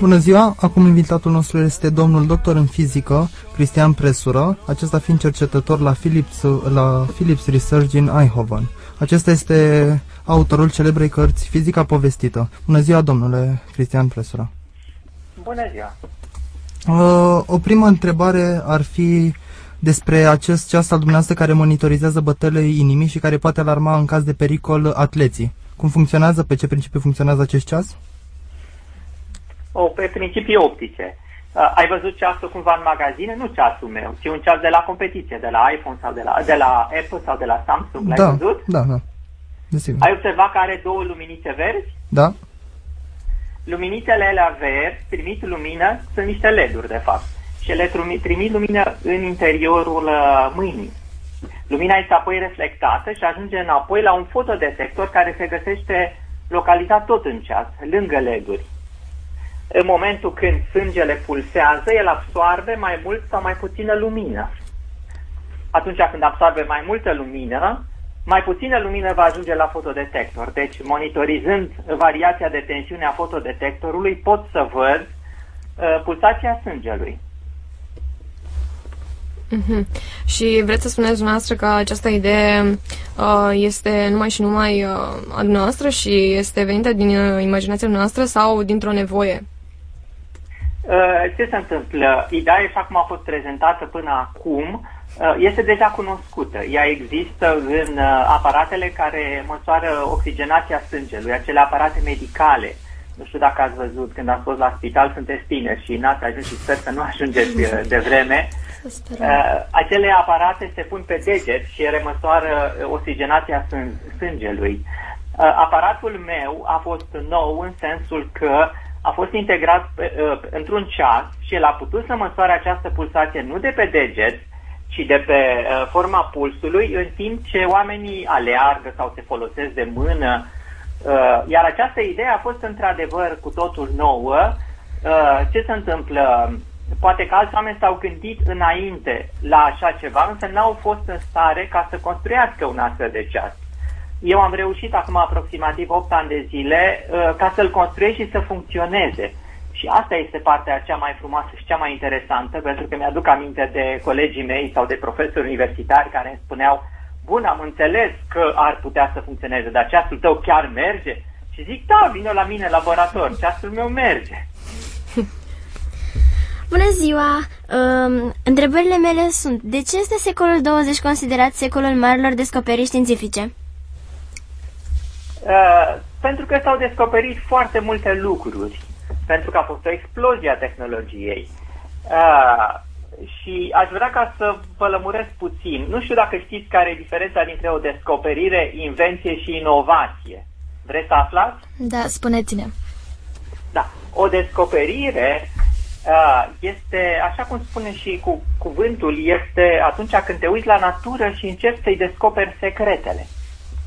Bună ziua! Acum invitatul nostru este domnul doctor în fizică, Cristian Presură, acesta fiind cercetător la Philips, la Philips Research din Eindhoven. Acesta este autorul celebrei cărți Fizica povestită. Bună ziua, domnule Cristian Presură! Bună ziua! Uh, o primă întrebare ar fi despre acest ceas al dumneavoastră care monitorizează bătăile inimii și care poate alarma în caz de pericol atleții. Cum funcționează? Pe ce principiu funcționează acest ceas? O, pe principii optice. Uh, ai văzut ceasul cumva în magazine? Nu ceasul meu, ci un ceas de la competiție, de la iPhone sau de la, de la Apple sau de la Samsung. L-ai da, văzut? Da, da. Desigur. Ai observat că are două luminițe verzi? Da. Luminițele alea verzi trimit lumină, sunt niște LED-uri de fapt. Și ele trimit lumină în interiorul uh, mâinii. Lumina este apoi reflectată și ajunge înapoi la un fotodetector care se găsește localizat tot în ceas, lângă LED-uri. În momentul când sângele pulsează, el absorbe mai mult sau mai puțină lumină. Atunci când absorbe mai multă lumină, mai puțină lumină va ajunge la fotodetector. Deci, monitorizând variația de tensiune a fotodetectorului, pot să văd uh, pulsația sângelui. Mm-hmm. Și vreți să spuneți dumneavoastră că această idee uh, este numai și numai uh, a dumneavoastră și este venită din uh, imaginația noastră sau dintr-o nevoie? Uh, ce se întâmplă? Ideea, așa cum a fost prezentată până acum, uh, este deja cunoscută. Ea există în uh, aparatele care măsoară oxigenația sângelui, acele aparate medicale. Nu știu dacă ați văzut, când ați fost la spital, sunteți tineri și n-ați ajuns și sper să nu ajungeți de vreme. Uh, acele aparate se pun pe deget și ele măsoară oxigenația sângelui. Uh, aparatul meu a fost nou în sensul că a fost integrat uh, într-un ceas și el a putut să măsoare această pulsație nu de pe deget, ci de pe uh, forma pulsului, în timp ce oamenii aleargă sau se folosesc de mână. Uh, iar această idee a fost într-adevăr cu totul nouă. Uh, ce se întâmplă? Poate că alți oameni s-au gândit înainte la așa ceva, însă n-au fost în stare ca să construiască un astfel de ceas. Eu am reușit acum aproximativ 8 ani de zile uh, ca să-l construiesc și să funcționeze. Și asta este partea cea mai frumoasă și cea mai interesantă, pentru că mi-aduc aminte de colegii mei sau de profesori universitari care îmi spuneau bun, am înțeles că ar putea să funcționeze, dar ceasul tău chiar merge? Și zic, da, vină la mine în laborator, ceasul meu merge. Bună ziua! Um, întrebările mele sunt, de ce este secolul 20 considerat secolul marilor descoperiri științifice? Uh, pentru că s-au descoperit foarte multe lucruri, pentru că a fost o explozie a tehnologiei. Uh, și aș vrea ca să vă lămuresc puțin. Nu știu dacă știți care e diferența dintre o descoperire, invenție și inovație. Vreți să aflați? Da, spuneți-ne. Da. O descoperire uh, este, așa cum spune și cu cuvântul, este atunci când te uiți la natură și începi să-i descoperi secretele.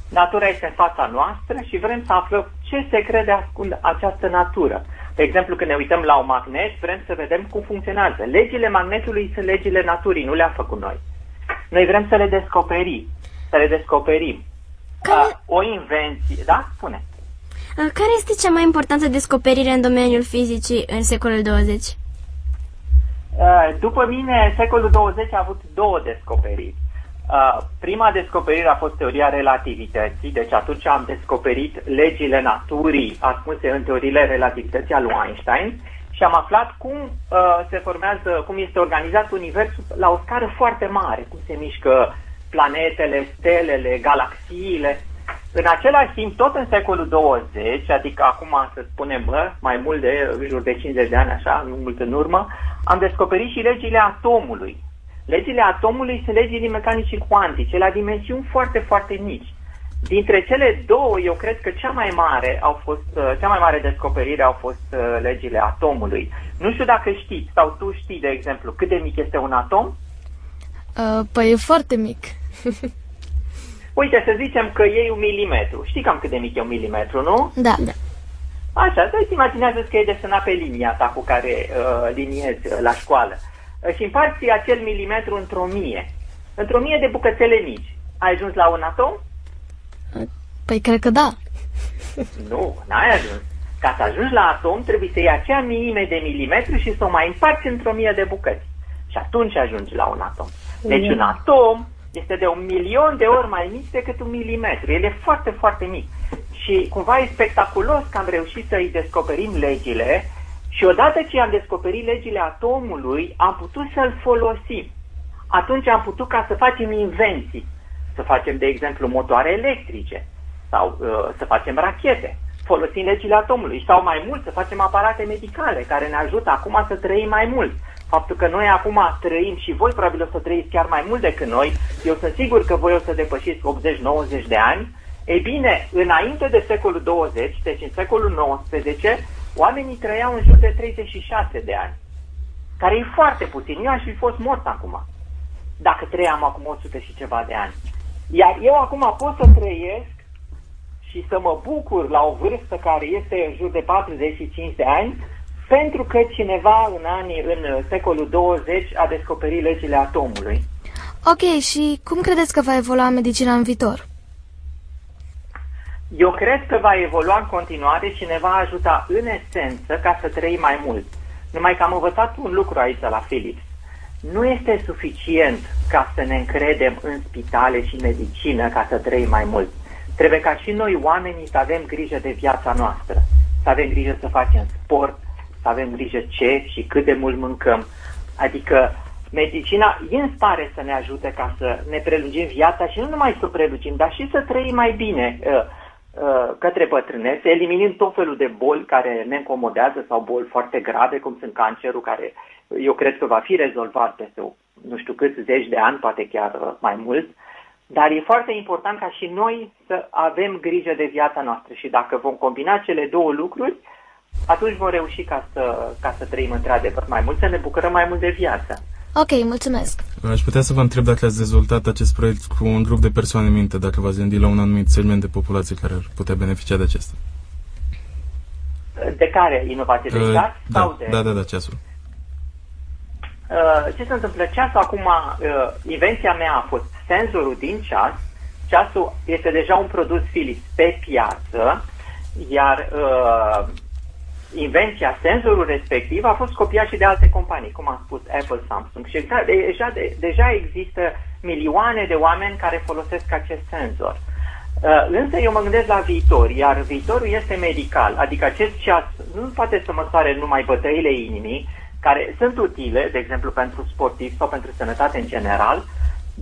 Natura este în fața noastră și vrem să aflăm ce secrete ascund această natură. De exemplu, când ne uităm la un magnet, vrem să vedem cum funcționează. Legile magnetului sunt legile naturii, nu le-am făcut noi. Noi vrem să le descoperim. Să le descoperim. Care... O invenție, da? Spune. Care este cea mai importantă descoperire în domeniul fizicii în secolul 20? După mine, secolul 20 a avut două descoperiri. Uh, prima descoperire a fost teoria relativității, deci atunci am descoperit legile naturii ascunse în teoriile relativității al lui Einstein și am aflat cum uh, se formează, cum este organizat Universul la o scară foarte mare, cum se mișcă planetele, stelele, galaxiile. În același timp, tot în secolul 20, adică acum să spunem bă, mai mult de în jur de 50 de ani, așa, nu mult în urmă, am descoperit și legile atomului, Legile atomului sunt legile mecanicii cuantice, la dimensiuni foarte, foarte mici. Dintre cele două, eu cred că cea mai mare au fost, uh, cea mai mare descoperire au fost uh, legile atomului. Nu știu dacă știți sau tu știi, de exemplu, cât de mic este un atom? Uh, păi e foarte mic. Uite, să zicem că e un milimetru. Știi cam cât de mic e un milimetru, nu? Da, da. Așa, să-ți imaginează că e desenat pe linia ta cu care uh, liniezi uh, la școală și împarți acel milimetru într-o mie. Într-o mie de bucățele mici. Ai ajuns la un atom? Păi cred că da. Nu, n-ai ajuns. Ca să ajungi la atom, trebuie să iei acea miime de milimetru și să o mai împarți într-o mie de bucăți. Și atunci ajungi la un atom. Deci un atom este de un milion de ori mai mic decât un milimetru. El e foarte, foarte mic. Și cumva e spectaculos că am reușit să-i descoperim legile și odată ce am descoperit legile atomului, am putut să-l folosim. Atunci am putut ca să facem invenții. Să facem, de exemplu, motoare electrice sau uh, să facem rachete folosind legile atomului sau mai mult să facem aparate medicale care ne ajută acum să trăim mai mult faptul că noi acum trăim și voi probabil o să trăiți chiar mai mult decât noi, eu sunt sigur că voi o să depășiți 80-90 de ani, ei bine, înainte de secolul 20, deci în secolul 19, oamenii trăiau în jur de 36 de ani, care e foarte puțin. Eu aș fi fost mort acum, dacă trăiam acum 100 și ceva de ani. Iar eu acum pot să trăiesc și să mă bucur la o vârstă care este în jur de 45 de ani, pentru că cineva în anii, în secolul 20 a descoperit legile atomului. Ok, și cum credeți că va evolua medicina în viitor? Eu cred că va evolua în continuare și ne va ajuta în esență ca să trăim mai mult. Numai că am învățat un lucru aici la Philips. Nu este suficient ca să ne încredem în spitale și medicină ca să trăim mai mult. Trebuie ca și noi oamenii să avem grijă de viața noastră, să avem grijă să facem sport, să avem grijă ce și cât de mult mâncăm. Adică medicina e în stare să ne ajute ca să ne prelungim viața și nu numai să o prelungim, dar și să trăim mai bine uh, uh, către bătrânețe, eliminând tot felul de boli care ne încomodează sau boli foarte grave, cum sunt cancerul, care eu cred că va fi rezolvat peste nu știu câți zeci de ani, poate chiar uh, mai mult, dar e foarte important ca și noi să avem grijă de viața noastră și dacă vom combina cele două lucruri, uh, atunci vom reuși ca să, ca să trăim într-adevăr mai mult, să ne bucurăm mai mult de viață. Ok, mulțumesc. Aș putea să vă întreb dacă ați dezvoltat acest proiect cu un grup de persoane în minte, dacă v-ați gândit la un anumit segment de populație care ar putea beneficia de acesta. De care? Inovație de uh, ceas? Da, sau de... da, da, da, ceasul. Uh, ce se întâmplă? Ceasul acum, uh, invenția mea a fost senzorul din ceas. Ceasul este deja un produs Philips pe piață, iar uh, invenția, senzorul respectiv a fost copiat și de alte companii, cum am spus Apple, Samsung și exact, deja, de, deja există milioane de oameni care folosesc acest senzor. Uh, însă eu mă gândesc la viitor, iar viitorul este medical, adică acest ceas nu poate să măsoare numai bătăile inimii, care sunt utile, de exemplu, pentru sportivi sau pentru sănătate în general,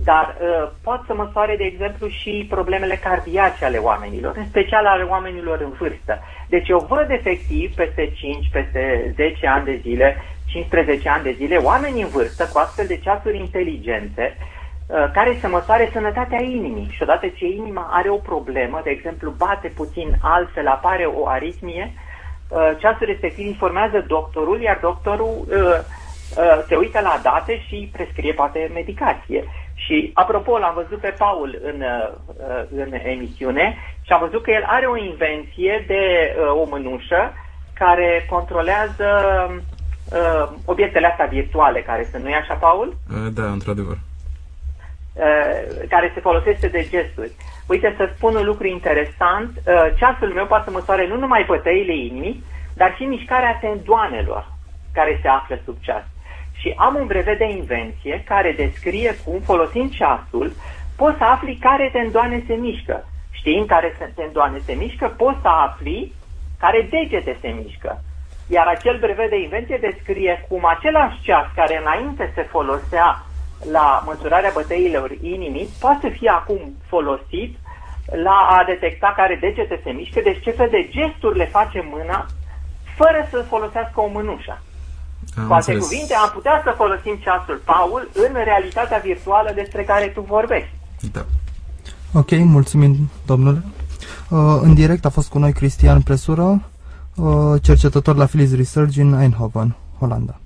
dar uh, pot să măsoare, de exemplu, și problemele cardiace ale oamenilor, în special ale oamenilor în vârstă. Deci eu văd efectiv peste 5, peste 10 ani de zile, 15 ani de zile, oameni în vârstă cu astfel de ceasuri inteligente uh, care să măsoare sănătatea inimii. Și odată ce inima are o problemă, de exemplu, bate puțin altfel, apare o aritmie, uh, ceasul respectiv informează doctorul, iar doctorul uh, uh, se uită la date și prescrie poate medicație. Și, apropo, l-am văzut pe Paul în, uh, în emisiune și am văzut că el are o invenție de uh, o mânușă care controlează uh, obiectele astea virtuale, care sunt, nu-i așa, Paul? Da, într-adevăr. Care se folosește de gesturi. Uite, să spun un lucru interesant, ceasul meu poate să măsoare nu numai bătăile inimii, dar și mișcarea tendoanelor care se află sub ceas și am un brevet de invenție care descrie cum, folosind ceasul, poți să afli care tendoane se mișcă. Știind care tendoane se mișcă, poți să afli care degete se mișcă. Iar acel brevet de invenție descrie cum același ceas care înainte se folosea la măsurarea bătăilor inimii, poate să fie acum folosit la a detecta care degete se mișcă, deci ce fel de gesturi le face mâna fără să folosească o mânușă. Am Cu alte înțeles. cuvinte, am putea să folosim ceasul Paul în realitatea virtuală despre care tu vorbești. Da. Ok, mulțumim, domnule. Uh, în direct a fost cu noi Cristian Presură, uh, cercetător la Philips Research în Eindhoven, Olanda.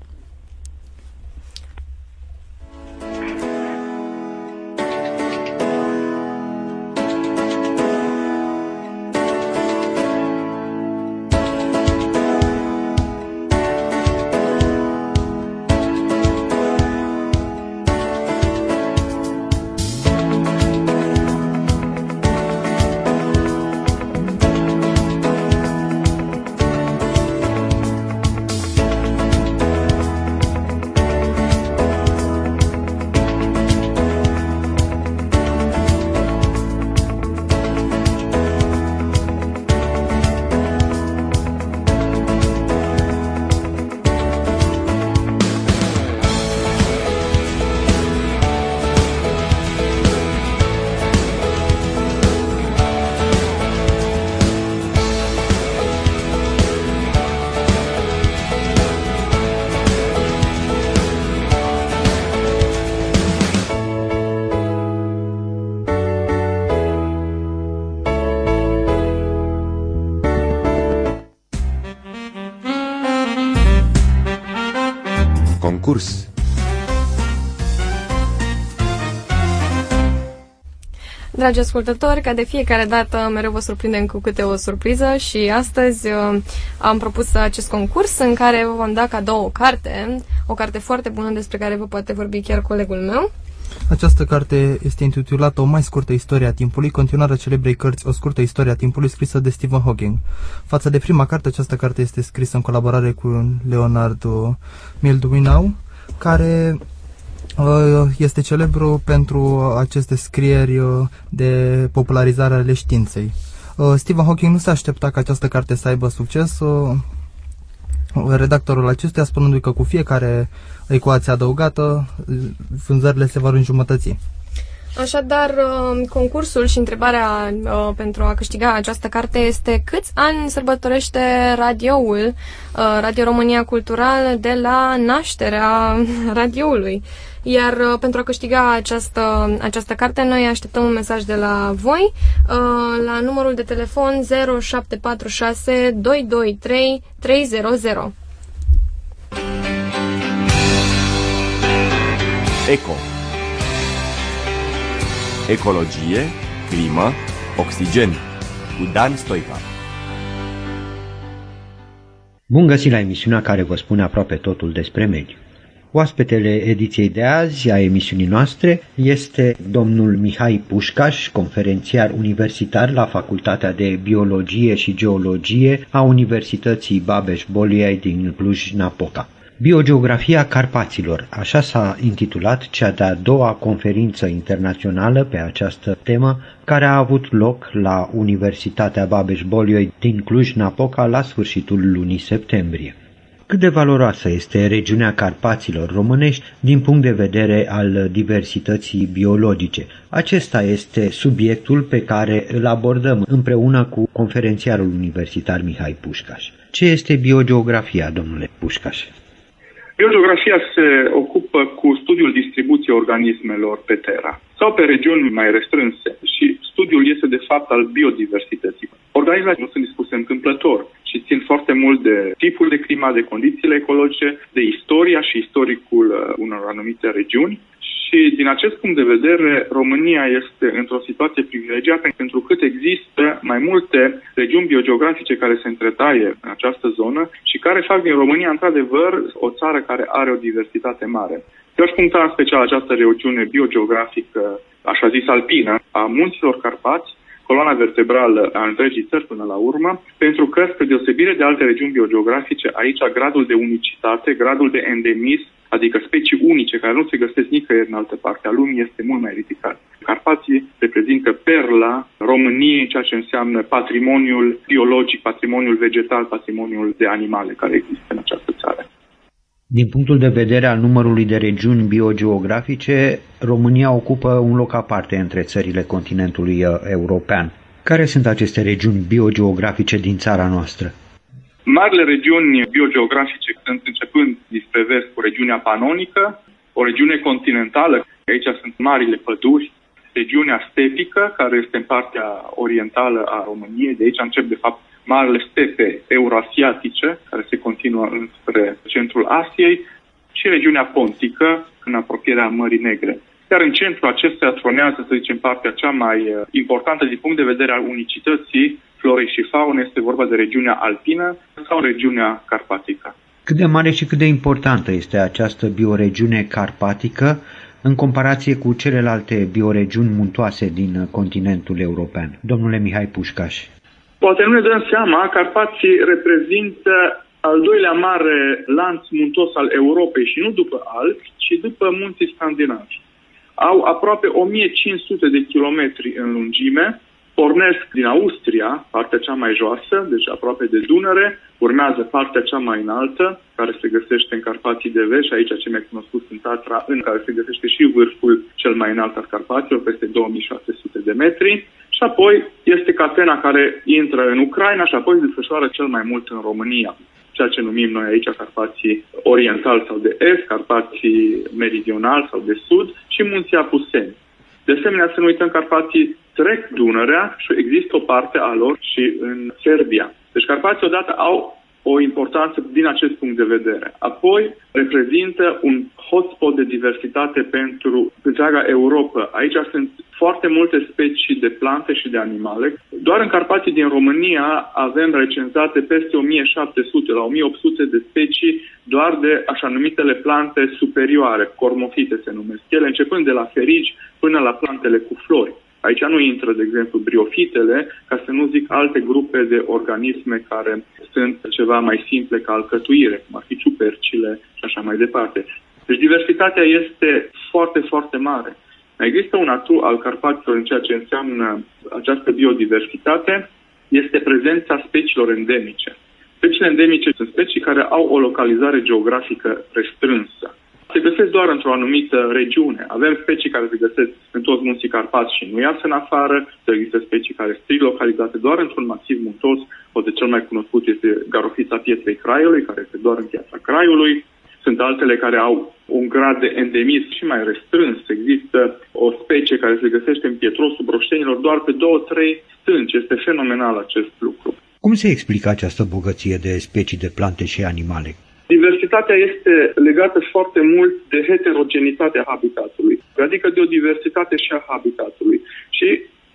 Concurs. Dragi ascultători, ca de fiecare dată mereu vă surprindem cu câte o surpriză și astăzi uh, am propus acest concurs în care vă vom da cadou o carte, o carte foarte bună despre care vă poate vorbi chiar colegul meu. Această carte este intitulată O mai scurtă istorie a timpului, continuarea celebrei cărți O scurtă istorie a timpului, scrisă de Stephen Hawking. Față de prima carte, această carte este scrisă în colaborare cu Leonardo Mildwinau, care uh, este celebru pentru aceste scrieri uh, de popularizare ale științei. Uh, Stephen Hawking nu se aștepta ca această carte să aibă succes, redactorul acestuia spunându-i că cu fiecare ecuație adăugată, vânzările se vor înjumătăți. Așadar, uh, concursul și întrebarea uh, pentru a câștiga această carte este câți ani sărbătorește radioul, uh, Radio România Cultural, de la nașterea radioului. Iar pentru a câștiga această, această carte, noi așteptăm un mesaj de la voi la numărul de telefon 0746 223 300. ECO Ecologie, climă, oxigen cu Dan Stoica Bun găsit la emisiunea care vă spune aproape totul despre mediu. Oaspetele ediției de azi a emisiunii noastre este domnul Mihai Pușcaș, conferențiar universitar la Facultatea de Biologie și Geologie a Universității Babeș-Bolyai din Cluj-Napoca. Biogeografia Carpaților, așa s-a intitulat cea de-a doua conferință internațională pe această temă, care a avut loc la Universitatea Babeș-Bolyai din Cluj-Napoca la sfârșitul lunii septembrie. Cât de valoroasă este regiunea Carpaților românești din punct de vedere al diversității biologice? Acesta este subiectul pe care îl abordăm împreună cu conferențiarul universitar Mihai Pușcaș. Ce este biogeografia, domnule Pușcaș? Biogeografia se ocupă cu studiul distribuției organismelor pe Terra sau pe regiuni mai restrânse și studiul este de fapt al biodiversității. Organismele nu sunt dispuse întâmplător și țin foarte mult de tipul de climat, de condițiile ecologice, de istoria și istoricul uh, unor anumite regiuni și din acest punct de vedere, România este într-o situație privilegiată pentru că există mai multe regiuni biogeografice care se întretaie în această zonă și care fac din România, într-adevăr, o țară care are o diversitate mare. Eu aș puncta în special această regiune biogeografică, așa zis alpină, a munților Carpați, coloana vertebrală a întregii țări până la urmă, pentru că, spre deosebire de alte regiuni biogeografice, aici gradul de unicitate, gradul de endemism, adică specii unice care nu se găsesc nicăieri în altă parte a lumii, este mult mai ridicat. Carpații reprezintă perla României, ceea ce înseamnă patrimoniul biologic, patrimoniul vegetal, patrimoniul de animale care există în această țară. Din punctul de vedere al numărului de regiuni biogeografice, România ocupă un loc aparte între țările continentului uh, european. Care sunt aceste regiuni biogeografice din țara noastră? Marile regiuni biogeografice sunt începând dinspre vest cu regiunea panonică, o regiune continentală, aici sunt marile păduri, regiunea stepică, care este în partea orientală a României, de aici încep de fapt marile stepe euroasiatice, care se continuă înspre centrul Asiei, și regiunea pontică, în apropierea Mării Negre. Iar în centrul acestea tronează, să zicem, partea cea mai uh, importantă din punct de vedere al unicității florei și faune, este vorba de regiunea alpină sau regiunea carpatică. Cât de mare și cât de importantă este această bioregiune carpatică în comparație cu celelalte bioregiuni muntoase din continentul european? Domnule Mihai Pușcaș. Poate nu ne dăm seama, Carpații reprezintă al doilea mare lanț muntos al Europei și nu după alți, ci după munții scandinavi. Au aproape 1500 de kilometri în lungime, pornesc din Austria, partea cea mai joasă, deci aproape de Dunăre, urmează partea cea mai înaltă, care se găsește în Carpații de Vest și aici ce mai cunoscut în Tatra, în care se găsește și vârful cel mai înalt al Carpaților, peste 2600 de metri. Și apoi este catena care intră în Ucraina și apoi se desfășoară cel mai mult în România ceea ce numim noi aici Carpații Oriental sau de Est, Carpații Meridional sau de Sud și Munții Apuseni. De asemenea, să nu uităm, Carpații trec Dunărea și există o parte a lor și în Serbia. Deci Carpații odată au o importanță din acest punct de vedere. Apoi, reprezintă un hotspot de diversitate pentru întreaga Europa. Aici sunt foarte multe specii de plante și de animale. Doar în Carpații din România avem recenzate peste 1700 la 1800 de specii doar de așa numitele plante superioare, cormofite se numesc ele, începând de la ferigi până la plantele cu flori. Aici nu intră, de exemplu, briofitele, ca să nu zic alte grupe de organisme care sunt ceva mai simple ca alcătuire, cum ar fi ciupercile și așa mai departe. Deci diversitatea este foarte, foarte mare. Există un atu al Carpaților în ceea ce înseamnă această biodiversitate, este prezența speciilor endemice. Speciile endemice sunt specii care au o localizare geografică restrânsă se găsesc doar într-o anumită regiune. Avem specii care se găsesc în toți munții Carpați și nu iasă în afară, există specii care sunt localizate doar într-un masiv muntos, o de cel mai cunoscut este garofița pietrei Craiului, care este doar în piața Craiului. Sunt altele care au un grad de endemism și mai restrâns. Există o specie care se găsește în pietrosul broștenilor doar pe două, trei stânci. Este fenomenal acest lucru. Cum se explică această bogăție de specii de plante și animale? Diversitatea este legată foarte mult de heterogenitatea habitatului, adică de o diversitate și a habitatului și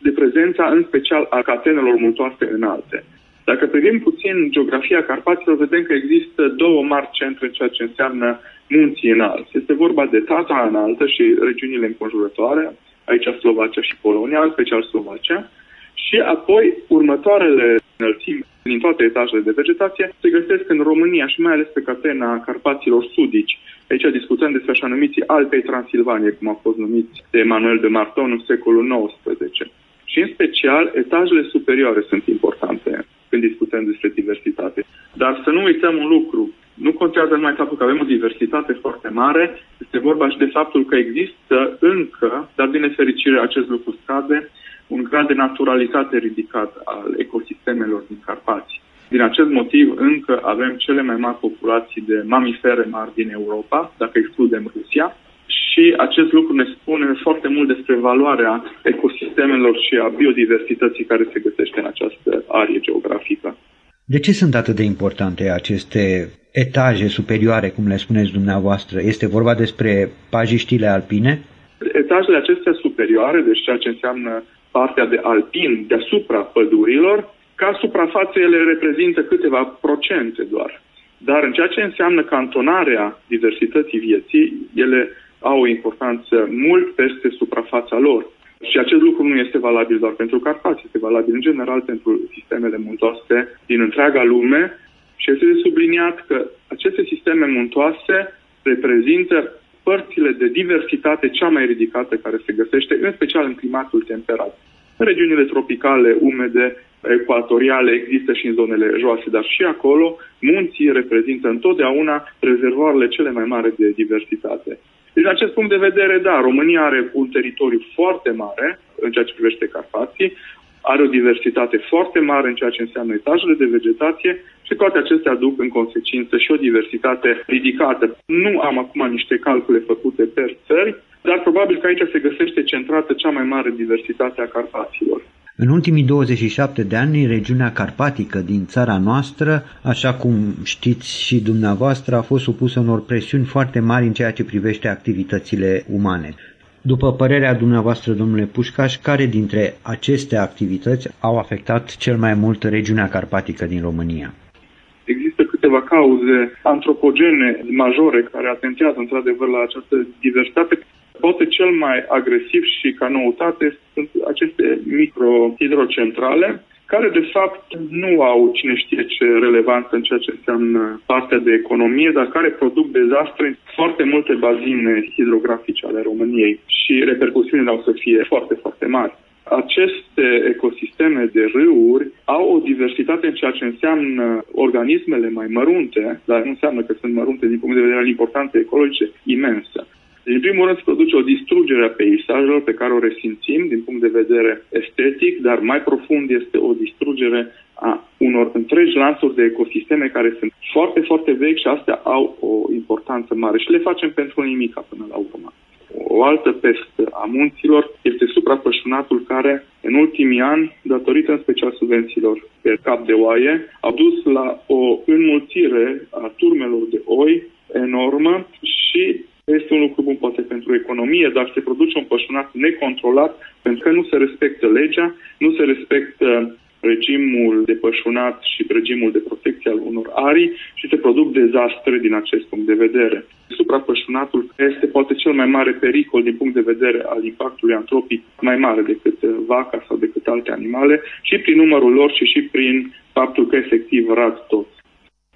de prezența în special a catenelor muntoase înalte. Dacă privim puțin geografia Carpaților, vedem că există două mari centre în ceea ce înseamnă munții înalți. Este vorba de Tatra înaltă și regiunile înconjurătoare, aici Slovacia și Polonia, în special Slovacia, și apoi următoarele înălțimi din toate etajele de vegetație se găsesc în România și mai ales pe catena Carpaților Sudici. Aici discutăm despre așa numiții Alpei Transilvanie, cum au fost numiți de Emanuel de Marton în secolul XIX. Și în special, etajele superioare sunt importante când discutăm despre diversitate. Dar să nu uităm un lucru. Nu contează numai faptul că avem o diversitate foarte mare, este vorba și de faptul că există încă, dar din nefericire acest lucru scade, un grad de naturalitate ridicat al ecosistemelor din Carpați. Din acest motiv, încă avem cele mai mari populații de mamifere mari din Europa, dacă excludem Rusia, și acest lucru ne spune foarte mult despre valoarea ecosistemelor și a biodiversității care se găsește în această arie geografică. De ce sunt atât de importante aceste etaje superioare, cum le spuneți dumneavoastră? Este vorba despre pajiștile alpine? Etajele acestea superioare, deci ceea ce înseamnă partea de alpin deasupra pădurilor, ca suprafață ele reprezintă câteva procente doar. Dar în ceea ce înseamnă cantonarea diversității vieții, ele au o importanță mult peste suprafața lor. Și acest lucru nu este valabil doar pentru Carpați, este valabil în general pentru sistemele muntoase din întreaga lume și este de subliniat că aceste sisteme muntoase reprezintă părțile de diversitate cea mai ridicată care se găsește, în special în climatul temperat. În regiunile tropicale, umede, ecuatoriale există și în zonele joase, dar și acolo munții reprezintă întotdeauna rezervoarele cele mai mari de diversitate. Din acest punct de vedere, da, România are un teritoriu foarte mare în ceea ce privește Carpații, are o diversitate foarte mare în ceea ce înseamnă etajele de vegetație și toate acestea aduc în consecință și o diversitate ridicată. Nu am acum niște calcule făcute per țări, dar probabil că aici se găsește centrată cea mai mare diversitate a Carpaților. În ultimii 27 de ani, regiunea carpatică din țara noastră, așa cum știți și dumneavoastră, a fost supusă unor presiuni foarte mari în ceea ce privește activitățile umane. După părerea dumneavoastră, domnule Pușcaș, care dintre aceste activități au afectat cel mai mult regiunea carpatică din România? Există câteva cauze antropogene majore care atentează într-adevăr la această diversitate. Poate cel mai agresiv și ca noutate sunt aceste microhidrocentrale, care de fapt nu au cine știe ce relevanță în ceea ce înseamnă partea de economie, dar care produc dezastre în foarte multe bazine hidrografice ale României și repercusiunile au să fie foarte, foarte mari. Aceste ecosisteme de râuri au o diversitate în ceea ce înseamnă organismele mai mărunte, dar nu înseamnă că sunt mărunte din punct de vedere al importanței ecologice, imensă. Deci, în primul rând, se produce o distrugere a peisajelor pe care o resimțim din punct de vedere estetic, dar mai profund este o distrugere a unor întregi lansuri de ecosisteme care sunt foarte, foarte vechi și astea au o importanță mare și le facem pentru nimic până la urmă. o altă peste a munților este suprapășunatul care, în ultimii ani, datorită în special subvențiilor pe cap de oaie, a dus la o înmulțire a turmelor de oi enormă și este un lucru bun poate pentru economie, dar se produce un pășunat necontrolat pentru că nu se respectă legea, nu se respectă regimul de pășunat și regimul de protecție al unor arii și se produc dezastre din acest punct de vedere. Suprapășunatul este poate cel mai mare pericol din punct de vedere al impactului antropic, mai mare decât vaca sau decât alte animale și prin numărul lor și și prin faptul că efectiv rad toți.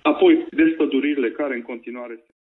Apoi, despăduririle care în continuare